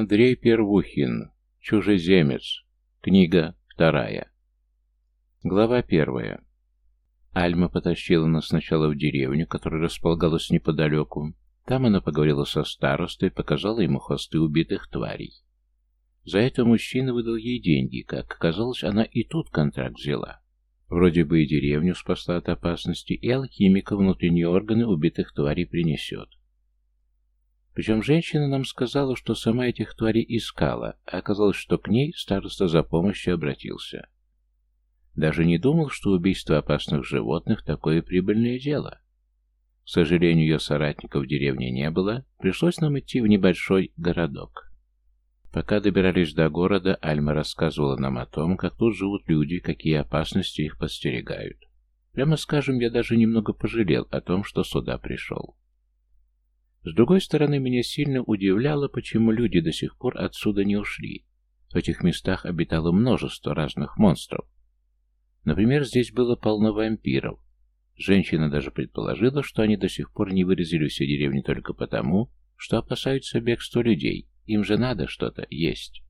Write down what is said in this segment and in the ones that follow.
Андрей Первухин. Чужеземец. Книга вторая. Глава первая. Альма потащила нас сначала в деревню, которая располагалась неподалеку. Там она поговорила со старостой, показала ему хвосты убитых тварей. За это мужчина выдал ей деньги, как оказалось, она и тут контракт взяла. Вроде бы и деревню спасла от опасности, и алхимика внутренние органы убитых тварей принесет. Причем женщина нам сказала, что сама этих тварей искала, а оказалось, что к ней староста за помощью обратился. Даже не думал, что убийство опасных животных – такое прибыльное дело. К сожалению, ее соратников в деревне не было, пришлось нам идти в небольшой городок. Пока добирались до города, Альма рассказывала нам о том, как тут живут люди, какие опасности их подстерегают. Прямо скажем, я даже немного пожалел о том, что сюда пришел. С другой стороны, меня сильно удивляло, почему люди до сих пор отсюда не ушли. В этих местах обитало множество разных монстров. Например, здесь было полно вампиров. Женщина даже предположила, что они до сих пор не вырезали все деревни только потому, что опасаются бегства людей, им же надо что-то есть.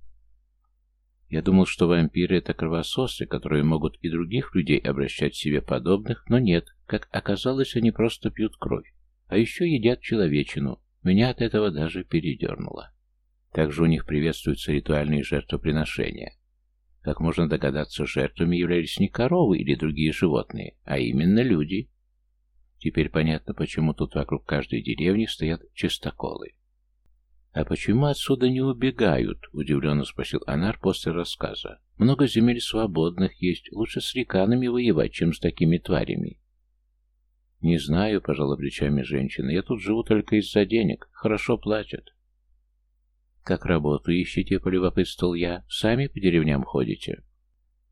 Я думал, что вампиры — это кровососы, которые могут и других людей обращать себе подобных, но нет, как оказалось, они просто пьют кровь. А еще едят человечину. Меня от этого даже передернуло. Также у них приветствуются ритуальные жертвоприношения. Как можно догадаться, жертвами являлись не коровы или другие животные, а именно люди. Теперь понятно, почему тут вокруг каждой деревни стоят чистоколы. «А почему отсюда не убегают?» — удивленно спросил Анар после рассказа. «Много земель свободных есть. Лучше с реканами воевать, чем с такими тварями. «Не знаю», — пожала плечами женщина. «Я тут живу только из-за денег. Хорошо платят». «Как работу ищете?» — полюбопытствовал я. «Сами по деревням ходите?»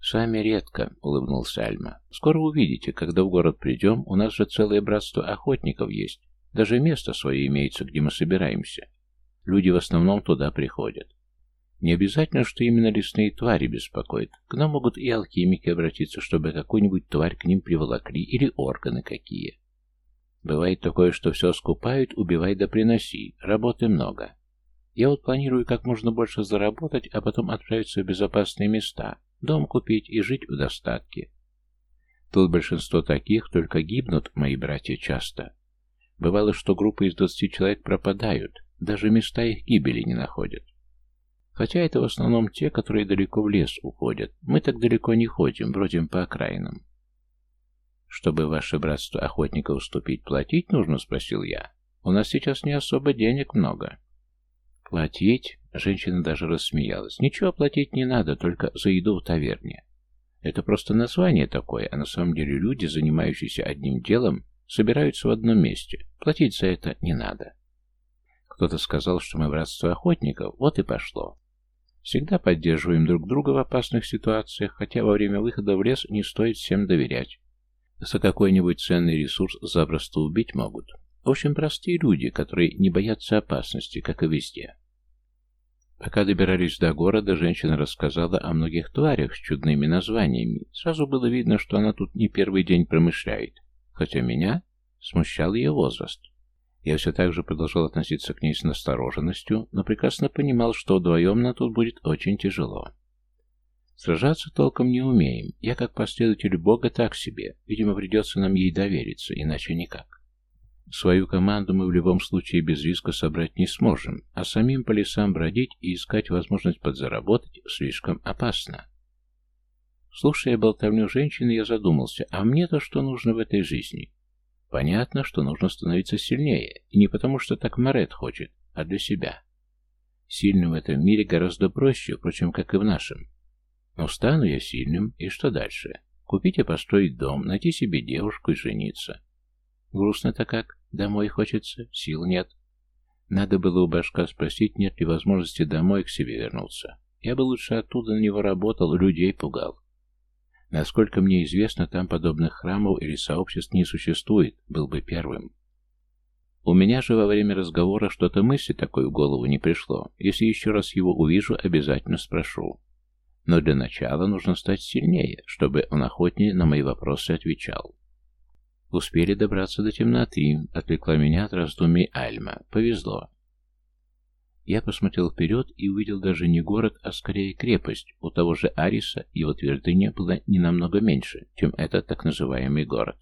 «Сами редко», — улыбнулся Альма. «Скоро увидите, когда в город придем, у нас же целое братство охотников есть. Даже место свое имеется, где мы собираемся. Люди в основном туда приходят. Не обязательно, что именно лесные твари беспокоят. К нам могут и алхимики обратиться, чтобы какую-нибудь тварь к ним приволокли, или органы какие. Бывает такое, что все скупают, убивай да приноси. Работы много. Я вот планирую как можно больше заработать, а потом отправиться в безопасные места, дом купить и жить в достатке. Тут большинство таких только гибнут, мои братья, часто. Бывало, что группы из двадцати человек пропадают, даже места их гибели не находят. Хотя это в основном те, которые далеко в лес уходят. Мы так далеко не ходим, бродим по окраинам. «Чтобы ваше братство охотников уступить, платить нужно?» — спросил я. «У нас сейчас не особо денег много». «Платить?» — женщина даже рассмеялась. «Ничего платить не надо, только за еду в таверне. Это просто название такое, а на самом деле люди, занимающиеся одним делом, собираются в одном месте. Платить за это не надо». Кто-то сказал, что мы братство охотников, вот и пошло. Всегда поддерживаем друг друга в опасных ситуациях, хотя во время выхода в лес не стоит всем доверять. За какой-нибудь ценный ресурс запросто убить могут. В общем, простые люди, которые не боятся опасности, как и везде. Пока добирались до города, женщина рассказала о многих тварях с чудными названиями. Сразу было видно, что она тут не первый день промышляет. Хотя меня смущал ее возраст. Я все так же продолжал относиться к ней с настороженностью, но прекрасно понимал, что вдвоем на тут будет очень тяжело. Сражаться толком не умеем. Я как последователь Бога так себе. Видимо, придется нам ей довериться, иначе никак. Свою команду мы в любом случае без риска собрать не сможем, а самим по лесам бродить и искать возможность подзаработать слишком опасно. Слушая болтовню женщины, я задумался, а мне-то что нужно в этой жизни? Понятно, что нужно становиться сильнее, и не потому, что так Морет хочет, а для себя. Сильным в этом мире гораздо проще, впрочем, как и в нашем. Но стану я сильным, и что дальше? Купить и построить дом, найти себе девушку и жениться. Грустно-то как, домой хочется, сил нет. Надо было у башка спросить, нет ли возможности домой к себе вернуться. Я бы лучше оттуда на него работал, людей пугал. Насколько мне известно, там подобных храмов или сообществ не существует, был бы первым. У меня же во время разговора что-то мысли такой в голову не пришло. Если еще раз его увижу, обязательно спрошу. Но для начала нужно стать сильнее, чтобы он охотнее на мои вопросы отвечал. Успели добраться до темноты, отвлекла меня от раздумий Альма. Повезло. Я посмотрел вперед и увидел даже не город, а скорее крепость. У того же Ариса его твердыня была не намного меньше, чем этот так называемый город.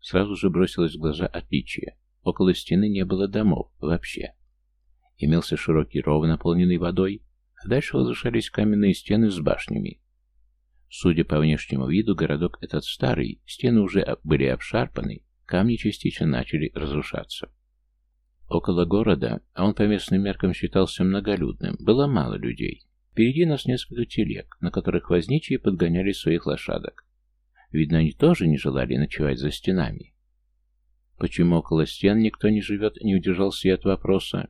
Сразу же бросилось в глаза отличие. Около стены не было домов вообще. Имелся широкий ров, наполненный водой, дальше возвышались каменные стены с башнями. Судя по внешнему виду, городок этот старый, стены уже были обшарпаны, камни частично начали разрушаться. Около города, а он по местным меркам считался многолюдным, было мало людей. Впереди нас несколько телег, на которых возничие подгоняли своих лошадок. Видно, они тоже не желали ночевать за стенами. Почему около стен никто не живет, не удержался я от вопроса.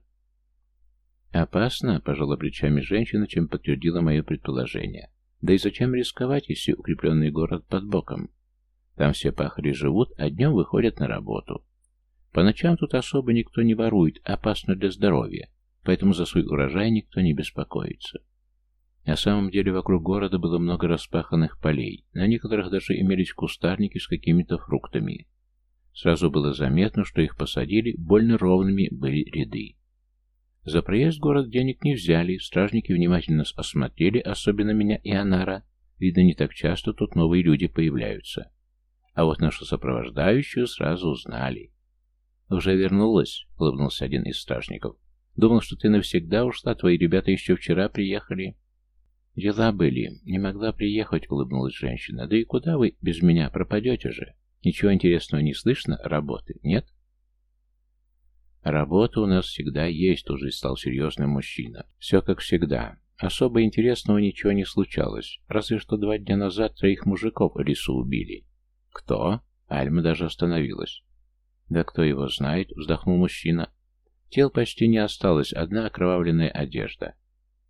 «Опасно», — пожала плечами женщина, чем подтвердила мое предположение. «Да и зачем рисковать, если укрепленный город под боком? Там все пахари живут, а днем выходят на работу. По ночам тут особо никто не ворует, опасно для здоровья, поэтому за свой урожай никто не беспокоится. На самом деле вокруг города было много распаханных полей, на некоторых даже имелись кустарники с какими-то фруктами. Сразу было заметно, что их посадили, больно ровными были ряды. За проезд город денег не взяли, стражники внимательно осмотрели, особенно меня и Анара. Видно, не так часто тут новые люди появляются. А вот нашу сопровождающую сразу узнали. «Уже вернулась?» — улыбнулся один из стражников. «Думал, что ты навсегда ушла, твои ребята еще вчера приехали». «Дела были. Не могла приехать», — улыбнулась женщина. «Да и куда вы без меня пропадете же? Ничего интересного не слышно? Работы нет?» «Работа у нас всегда есть», — уже стал серьезным мужчина. «Все как всегда. Особо интересного ничего не случалось. Разве что два дня назад троих мужиков в лесу убили». «Кто?» Альма даже остановилась. «Да кто его знает?» — вздохнул мужчина. «Тел почти не осталось, одна окровавленная одежда.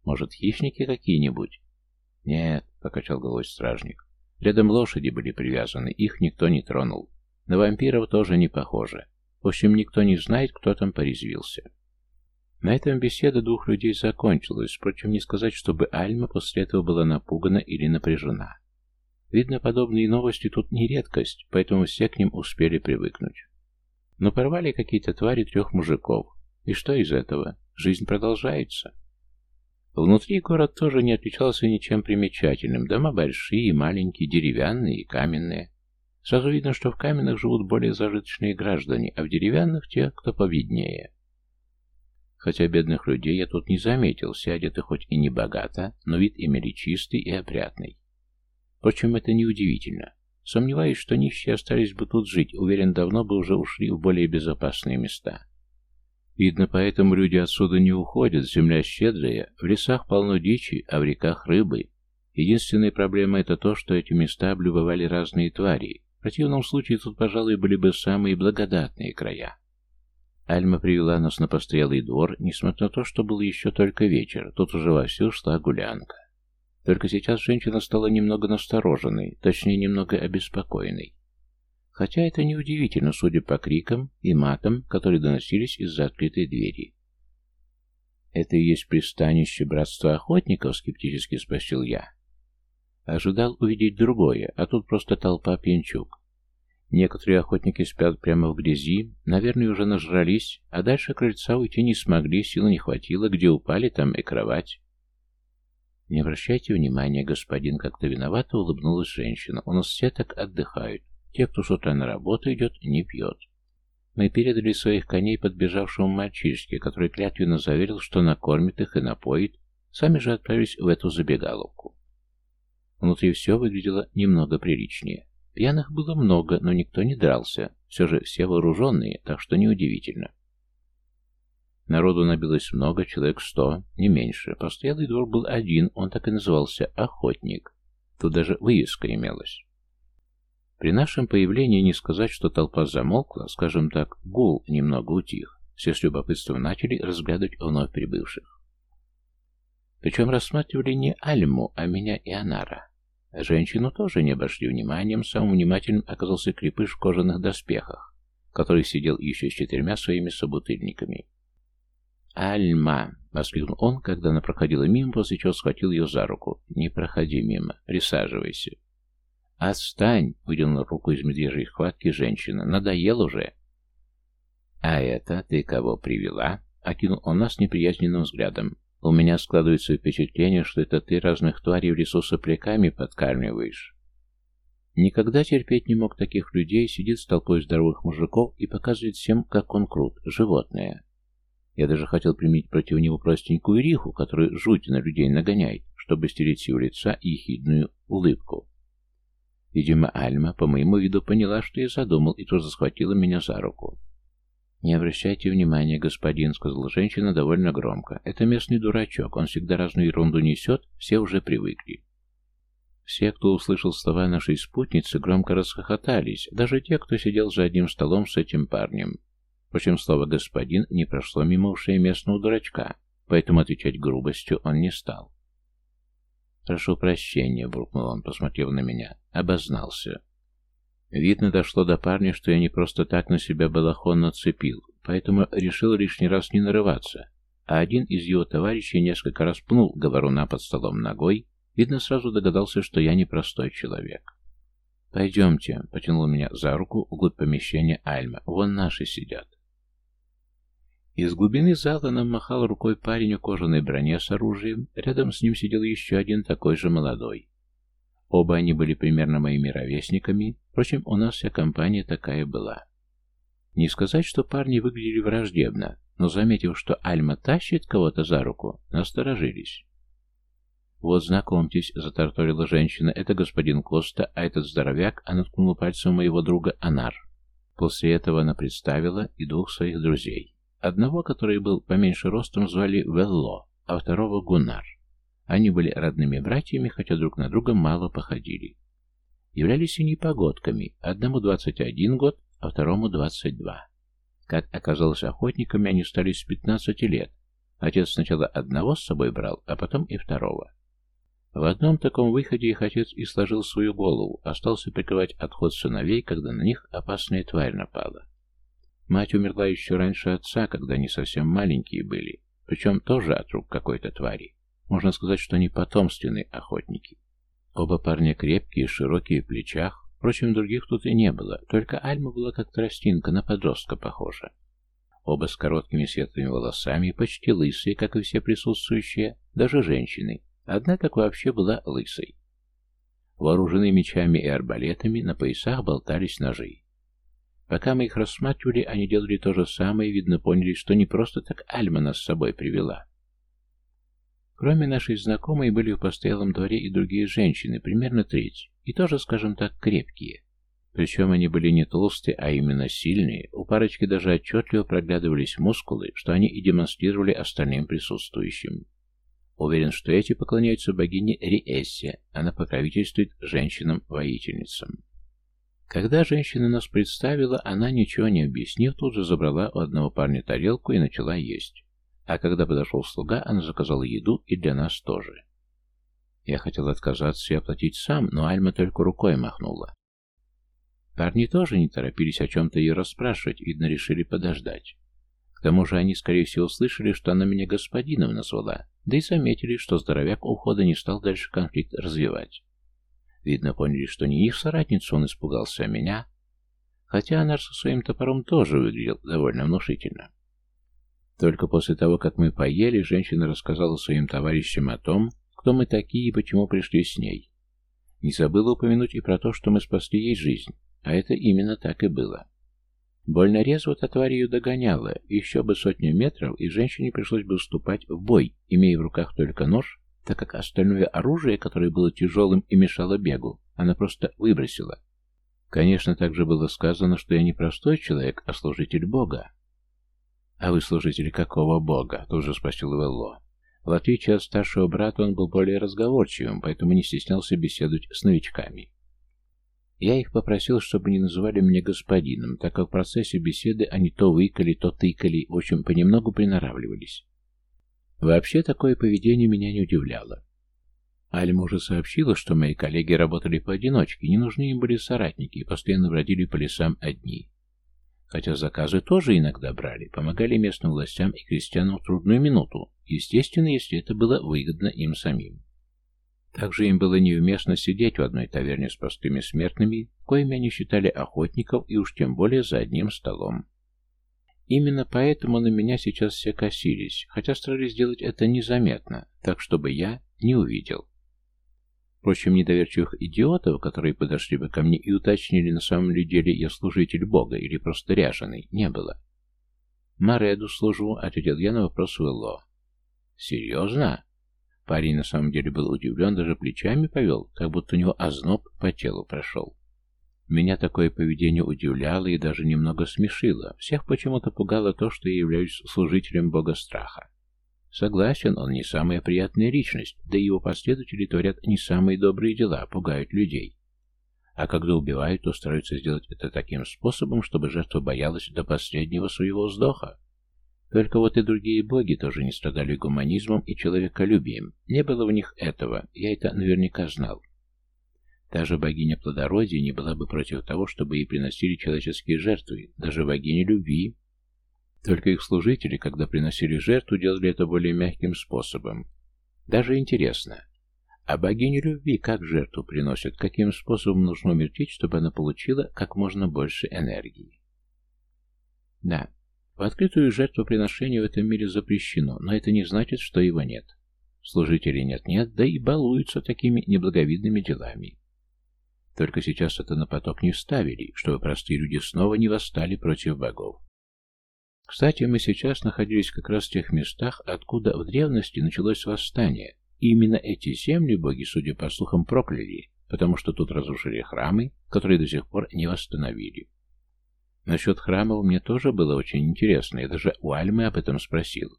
Может, хищники какие-нибудь?» «Нет», — покачал головой стражник. «Рядом лошади были привязаны, их никто не тронул. На вампиров тоже не похоже. В общем, никто не знает, кто там порезвился». На этом беседа двух людей закончилась, впрочем, не сказать, чтобы Альма после этого была напугана или напряжена. Видно, подобные новости тут не редкость, поэтому все к ним успели привыкнуть. Но порвали какие-то твари трех мужиков. И что из этого? Жизнь продолжается. Внутри город тоже не отличался ничем примечательным. Дома большие, маленькие, деревянные и каменные. Сразу видно, что в каменных живут более зажиточные граждане, а в деревянных те, кто повиднее. Хотя бедных людей я тут не заметил, все одеты хоть и не богато, но вид имели чистый и опрятный. Впрочем, это неудивительно. Сомневаюсь, что нищие остались бы тут жить, уверен, давно бы уже ушли в более безопасные места. Видно, поэтому люди отсюда не уходят, земля щедрая, в лесах полно дичи, а в реках рыбы. Единственная проблема это то, что эти места облюбовали разные твари. В противном случае тут, пожалуй, были бы самые благодатные края. Альма привела нас на постоялый двор, несмотря на то, что был еще только вечер, тут уже вовсю шла гулянка. Только сейчас женщина стала немного настороженной, точнее, немного обеспокоенной. Хотя это неудивительно, судя по крикам и матам, которые доносились из-за открытой двери. «Это и есть пристанище братства охотников?» — скептически спросил я. Ожидал увидеть другое, а тут просто толпа пьянчук. Некоторые охотники спят прямо в грязи, наверное, уже нажрались, а дальше крыльца уйти не смогли, силы не хватило, где упали, там и кровать. «Не обращайте внимания, господин», — как-то виновато улыбнулась женщина. «У нас все так отдыхают. Те, кто с утра на работу идет, не пьет». Мы передали своих коней подбежавшему мальчишке, который клятвенно заверил, что накормит их и напоит, сами же отправились в эту забегаловку. Внутри все выглядело немного приличнее. Пьяных было много, но никто не дрался, все же все вооруженные, так что неудивительно. Народу набилось много, человек сто, не меньше. Постоялый двор был один, он так и назывался «Охотник». Тут даже вывеска имелась. При нашем появлении не сказать, что толпа замолкла, скажем так, гул немного утих. Все с любопытством начали разглядывать вновь прибывших. Причем рассматривали не Альму, а меня и Анара. Женщину тоже не обошли вниманием, самым внимательным оказался крепыш в кожаных доспехах, который сидел еще с четырьмя своими собутыльниками. «Альма!» — воскликнул он, когда она проходила мимо, после чего схватил ее за руку. «Не проходи мимо. Присаживайся». «Отстань!» — выдернула руку из медвежьей хватки женщина. «Надоел уже!» «А это ты кого привела?» окинул он нас неприязненным взглядом. «У меня складывается впечатление, что это ты разных тварей в лесу сопляками подкармливаешь». Никогда терпеть не мог таких людей, сидит с толпой здоровых мужиков и показывает всем, как он крут, животное. Я даже хотел применить против него простенькую риху, которая жуть на людей нагоняет, чтобы стереть с его лица ехидную улыбку. Видимо, Альма по моему виду поняла, что я задумал, и тоже схватила меня за руку. «Не обращайте внимания, господин», — сказала женщина довольно громко. «Это местный дурачок, он всегда разную ерунду несет, все уже привыкли». Все, кто услышал слова нашей спутницы, громко расхохотались, даже те, кто сидел за одним столом с этим парнем. Впрочем, слово «господин» не прошло мимо ушей местного дурачка, поэтому отвечать грубостью он не стал. «Прошу прощения», — буркнул он, посмотрев на меня. Обознался. Видно, дошло до парня, что я не просто так на себя балахон нацепил, поэтому решил лишний раз не нарываться. А один из его товарищей несколько раз пнул говоруна под столом ногой, видно, сразу догадался, что я непростой человек. «Пойдемте», — потянул меня за руку вглубь помещения Альма. «Вон наши сидят». Из глубины зала нам махал рукой парень в кожаной броне с оружием. Рядом с ним сидел еще один такой же молодой. Оба они были примерно моими ровесниками, впрочем, у нас вся компания такая была. Не сказать, что парни выглядели враждебно, но, заметив, что Альма тащит кого-то за руку, насторожились. «Вот, знакомьтесь», — затарторила женщина, — «это господин Коста, а этот здоровяк», — она ткнула пальцем моего друга Анар. После этого она представила и двух своих друзей. Одного, который был поменьше ростом, звали Велло, а второго Гуннар. Они были родными братьями, хотя друг на друга мало походили. Являлись и непогодками, одному 21 год, а второму 22. Как оказалось охотниками, они стали с 15 лет. Отец сначала одного с собой брал, а потом и второго. В одном таком выходе их отец и сложил свою голову, остался прикрывать отход сыновей, когда на них опасная тварь напала. Мать умерла еще раньше отца, когда они совсем маленькие были, причем тоже от рук какой-то твари. Можно сказать, что они потомственные охотники. Оба парня крепкие, широкие в плечах. Впрочем, других тут и не было, только Альма была как тростинка, на подростка похожа. Оба с короткими светлыми волосами, почти лысые, как и все присутствующие, даже женщины. Одна так вообще была лысой. Вооружены мечами и арбалетами, на поясах болтались ножи. Пока мы их рассматривали, они делали то же самое и, видно, поняли, что не просто так Альма нас с собой привела. Кроме нашей знакомой были в постоялом дворе и другие женщины, примерно треть, и тоже, скажем так, крепкие. Причем они были не толстые, а именно сильные, у парочки даже отчетливо проглядывались мускулы, что они и демонстрировали остальным присутствующим. Уверен, что эти поклоняются богине Риэссе, она покровительствует женщинам-воительницам. Когда женщина нас представила, она, ничего не объяснив, тут же забрала у одного парня тарелку и начала есть. А когда подошел слуга, она заказала еду и для нас тоже. Я хотел отказаться и оплатить сам, но Альма только рукой махнула. Парни тоже не торопились о чем-то ее расспрашивать, видно, решили подождать. К тому же они, скорее всего, слышали, что она меня господином назвала, да и заметили, что здоровяк ухода не стал дальше конфликт развивать. Видно, поняли, что не их соратницу он испугался, а меня. Хотя Анар со своим топором тоже выглядел довольно внушительно. Только после того, как мы поели, женщина рассказала своим товарищам о том, кто мы такие и почему пришли с ней. Не забыла упомянуть и про то, что мы спасли ей жизнь, а это именно так и было. Больно резво та тварь ее догоняла, еще бы сотню метров, и женщине пришлось бы вступать в бой, имея в руках только нож, так как остальное оружие, которое было тяжелым и мешало бегу, она просто выбросила. Конечно, также было сказано, что я не простой человек, а служитель Бога. «А вы служители какого бога?» — тут же спросил Велло. В отличие от старшего брата, он был более разговорчивым, поэтому не стеснялся беседовать с новичками. Я их попросил, чтобы не называли меня господином, так как в процессе беседы они то выкали, то тыкали, в общем, понемногу приноравливались. Вообще, такое поведение меня не удивляло. Альма уже сообщила, что мои коллеги работали поодиночке, не нужны им были соратники и постоянно бродили по лесам одни. Хотя заказы тоже иногда брали, помогали местным властям и крестьянам в трудную минуту, естественно, если это было выгодно им самим. Также им было неуместно сидеть в одной таверне с простыми смертными, коими они считали охотников и уж тем более за одним столом. Именно поэтому на меня сейчас все косились, хотя старались сделать это незаметно, так чтобы я не увидел. Впрочем, недоверчивых идиотов, которые подошли бы ко мне и уточнили, на самом ли деле я служитель Бога или просто ряженый, не было. «Мареду служу», — ответил я на вопрос Уэлло. «Серьезно?» Парень на самом деле был удивлен, даже плечами повел, как будто у него озноб по телу прошел. Меня такое поведение удивляло и даже немного смешило. Всех почему-то пугало то, что я являюсь служителем бога страха. Согласен, он не самая приятная личность, да и его последователи творят не самые добрые дела, пугают людей. А когда убивают, то стараются сделать это таким способом, чтобы жертва боялась до последнего своего вздоха. Только вот и другие боги тоже не страдали гуманизмом и человеколюбием. Не было в них этого, я это наверняка знал. Даже богиня плодородия не была бы против того, чтобы ей приносили человеческие жертвы, даже богиня любви. Только их служители, когда приносили жертву, делали это более мягким способом. Даже интересно, а богиня любви как жертву приносят, каким способом нужно умертвить, чтобы она получила как можно больше энергии? Да, в открытую жертвоприношение в этом мире запрещено, но это не значит, что его нет. Служителей нет-нет, да и балуются такими неблаговидными делами. Только сейчас это на поток не вставили, чтобы простые люди снова не восстали против богов. Кстати, мы сейчас находились как раз в тех местах, откуда в древности началось восстание, и именно эти земли боги, судя по слухам, прокляли, потому что тут разрушили храмы, которые до сих пор не восстановили. Насчет храмов мне тоже было очень интересно, я даже у Альмы об этом спросил.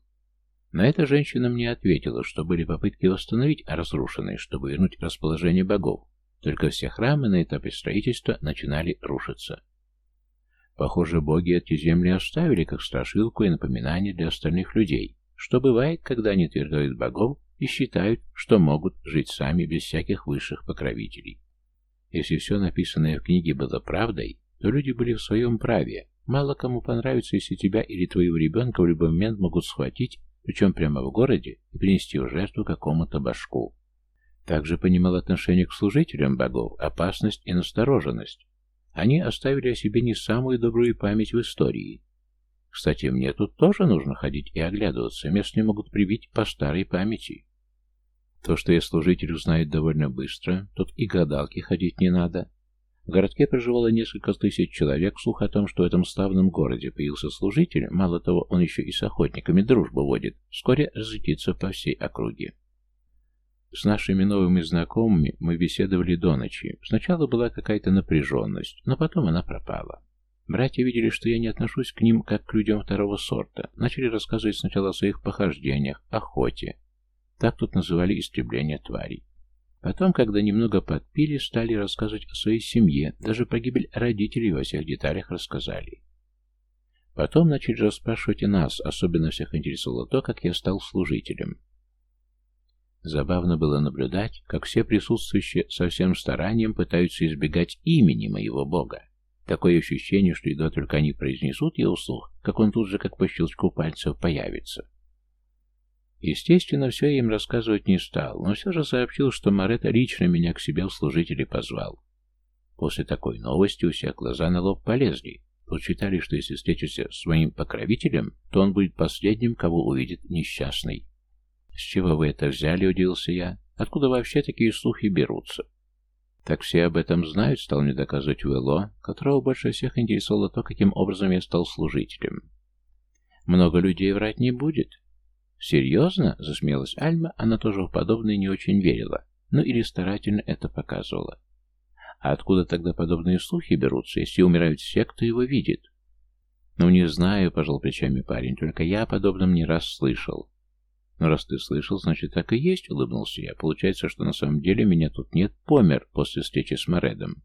На это женщина мне ответила, что были попытки восстановить разрушенные, чтобы вернуть расположение богов, только все храмы на этапе строительства начинали рушиться. Похоже, боги эти земли оставили как страшилку и напоминание для остальных людей, что бывает, когда они твердуют богов и считают, что могут жить сами без всяких высших покровителей. Если все написанное в книге было правдой, то люди были в своем праве. Мало кому понравится, если тебя или твоего ребенка в любой момент могут схватить, причем прямо в городе, и принести в жертву какому-то башку. Также понимал отношение к служителям богов, опасность и настороженность. Они оставили о себе не самую добрую память в истории. Кстати, мне тут тоже нужно ходить и оглядываться, местные могут привить по старой памяти. То, что я служитель, узнают довольно быстро, тут и гадалки ходить не надо. В городке проживало несколько тысяч человек, слух о том, что в этом славном городе появился служитель, мало того, он еще и с охотниками дружбу водит, вскоре разлетится по всей округе. С нашими новыми знакомыми мы беседовали до ночи. Сначала была какая-то напряженность, но потом она пропала. Братья видели, что я не отношусь к ним как к людям второго сорта. Начали рассказывать сначала о своих похождениях, охоте. Так тут называли истребление тварей. Потом, когда немного подпили, стали рассказывать о своей семье, даже погибель родителей во всех деталях рассказали. Потом начали расспрашивать и нас, особенно всех интересовало то, как я стал служителем. Забавно было наблюдать, как все присутствующие со всем старанием пытаются избегать имени моего бога. Такое ощущение, что едва только они произнесут его вслух, как он тут же, как по щелчку пальцев, появится. Естественно, все я им рассказывать не стал, но все же сообщил, что Моретто лично меня к себе в служители позвал. После такой новости у всех глаза на лоб полезли. Тут считали, что если встретишься с своим покровителем, то он будет последним, кого увидит несчастный. «С чего вы это взяли?» — удивился я. «Откуда вообще такие слухи берутся?» «Так все об этом знают», — стал мне доказывать Уэлло, которого больше всех интересовало то, каким образом я стал служителем. «Много людей врать не будет». «Серьезно?» — засмеялась Альма, она тоже в подобное не очень верила, но или старательно это показывала. «А откуда тогда подобные слухи берутся, если умирают все, кто его видит?» «Ну, не знаю», — пожал плечами парень, — «только я о подобном не раз слышал. «Но раз ты слышал, значит, так и есть», — улыбнулся я. «Получается, что на самом деле меня тут нет, помер после встречи с Моредом».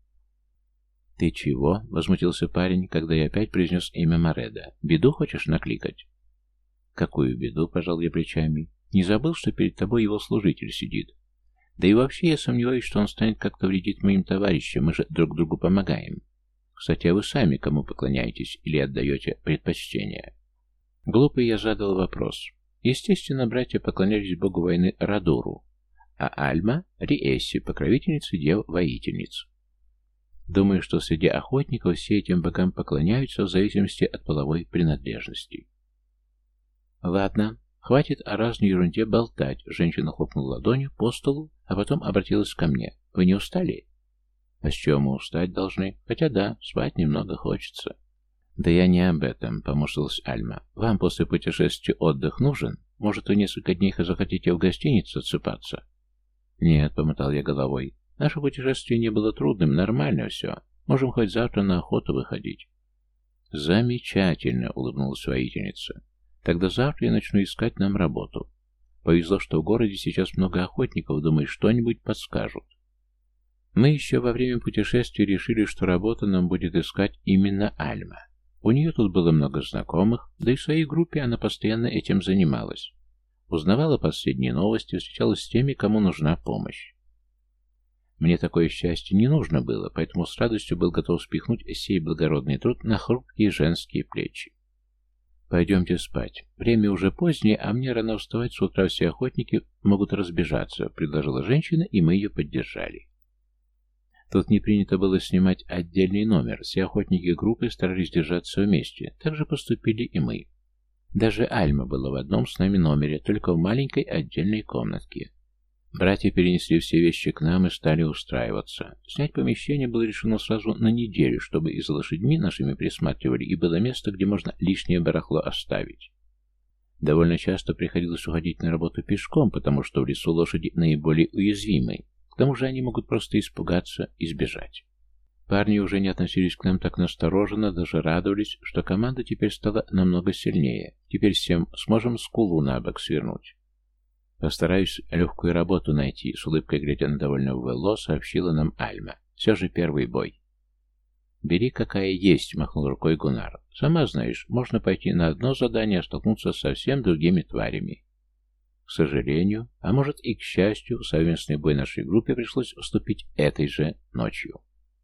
«Ты чего?» — возмутился парень, когда я опять произнес имя Мореда. «Беду хочешь накликать?» «Какую беду?» — пожал я плечами. «Не забыл, что перед тобой его служитель сидит. Да и вообще я сомневаюсь, что он станет как-то вредить моим товарищам, мы же друг другу помогаем. Кстати, а вы сами кому поклоняетесь или отдаете предпочтение?» Глупый я задал вопрос. Естественно, братья поклонялись богу войны Радуру, а Альма — Риэсси, покровительнице дев-воительниц. Думаю, что среди охотников все этим богам поклоняются в зависимости от половой принадлежности. Ладно, хватит о разной ерунде болтать. Женщина хлопнула ладонью по столу, а потом обратилась ко мне. Вы не устали? А с чего мы устать должны? Хотя да, спать немного хочется. Да я не об этом, поморщилась Альма. Вам после путешествия отдых нужен? Может, вы несколько дней захотите в гостинице отсыпаться? Нет, помотал я головой. Наше путешествие не было трудным, нормально все. Можем хоть завтра на охоту выходить. Замечательно, улыбнулась воительница. Тогда завтра я начну искать нам работу. Повезло, что в городе сейчас много охотников, думаю, что-нибудь подскажут. Мы еще во время путешествия решили, что работа нам будет искать именно Альма. У нее тут было много знакомых, да и в своей группе она постоянно этим занималась. Узнавала последние новости, встречалась с теми, кому нужна помощь. Мне такое счастье не нужно было, поэтому с радостью был готов спихнуть сей благородный труд на хрупкие женские плечи. «Пойдемте спать. Время уже позднее, а мне рано вставать, с утра все охотники могут разбежаться», — предложила женщина, и мы ее поддержали. Тут не принято было снимать отдельный номер, все охотники группы старались держаться вместе, так же поступили и мы. Даже Альма была в одном с нами номере, только в маленькой отдельной комнатке. Братья перенесли все вещи к нам и стали устраиваться. Снять помещение было решено сразу на неделю, чтобы и за лошадьми нашими присматривали, и было место, где можно лишнее барахло оставить. Довольно часто приходилось уходить на работу пешком, потому что в лесу лошади наиболее уязвимы. К тому же они могут просто испугаться и сбежать. Парни уже не относились к нам так настороженно, даже радовались, что команда теперь стала намного сильнее. Теперь всем сможем скулу на бок свернуть. Постараюсь легкую работу найти, с улыбкой глядя на довольного Велло, сообщила нам Альма. Все же первый бой. «Бери, какая есть», — махнул рукой Гунар. «Сама знаешь, можно пойти на одно задание, а столкнуться с совсем другими тварями». К сожалению, а может и к счастью, совместный бой нашей группе пришлось вступить этой же ночью.